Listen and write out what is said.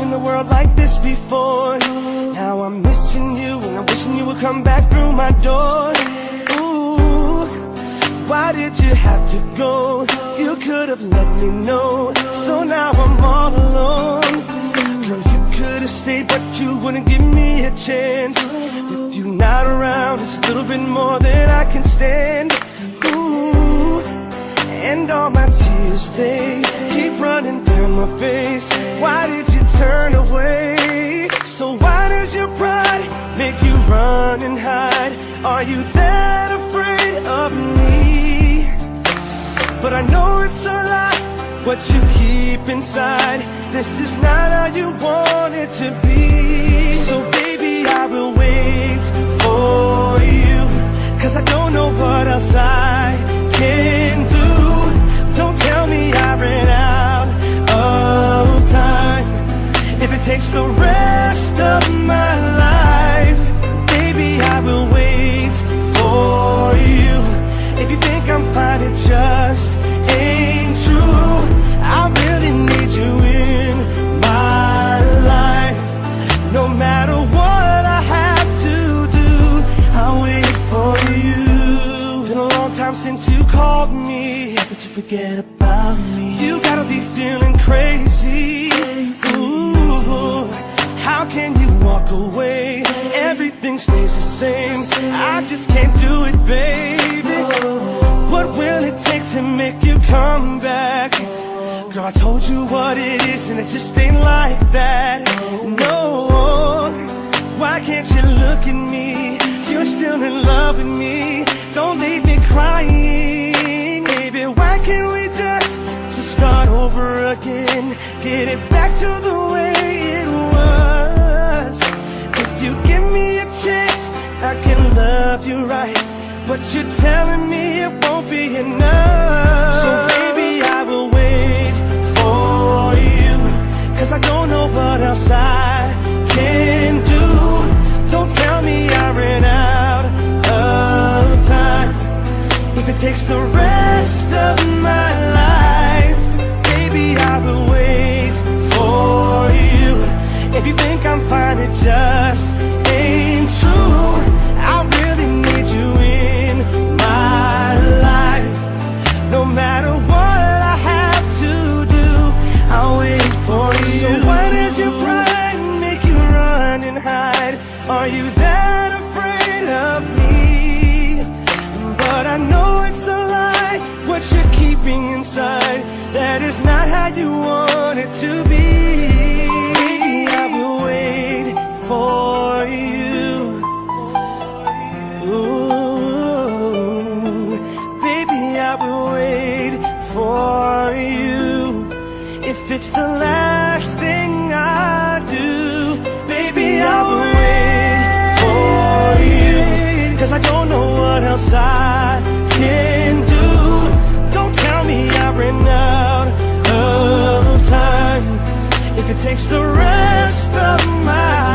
a world like this before. Now I'm missing you and I'm wishing you would come back through my door. Ooh, why did you have to go? You could have let me know. So now I'm all alone. Girl, you could have stayed, but you wouldn't give me a chance. With you not around, it's a little bit more than I can stand. Ooh, and all my tears, keep running down my face. Why did you turn away? So why does your pride make you run and hide? Are you that afraid of me? But I know it's a lie, what you keep inside. This is not how you want it to be. Takes the rest of my life, baby, I will wait for you. If you think I'm fine, it just ain't true. I really need you in my life. No matter what I have to do, I'll wait for you. Been a long time since you called me. Could you forget about me? You gotta be feeling crazy. How can you walk away? Everything stays the same. I just can't do it, baby. What will it take to make you come back? Girl, I told you what it is, and it just ain't like that. No, why can't you look at me? You're still in love with me. Don't leave me crying, baby. Why can't we just just start over again? Get it back to the love you right. But you're telling me it won't be enough. So baby, I will wait for you. Cause I don't know what else I can do. Don't tell me I ran out of time. If it takes the rest of my Are you that afraid of me? But I know it's a lie, what you're keeping inside. That is not how you want it to be. I will wait for you. Ooh, baby, I will wait for you. If it's the last thing It takes the rest of my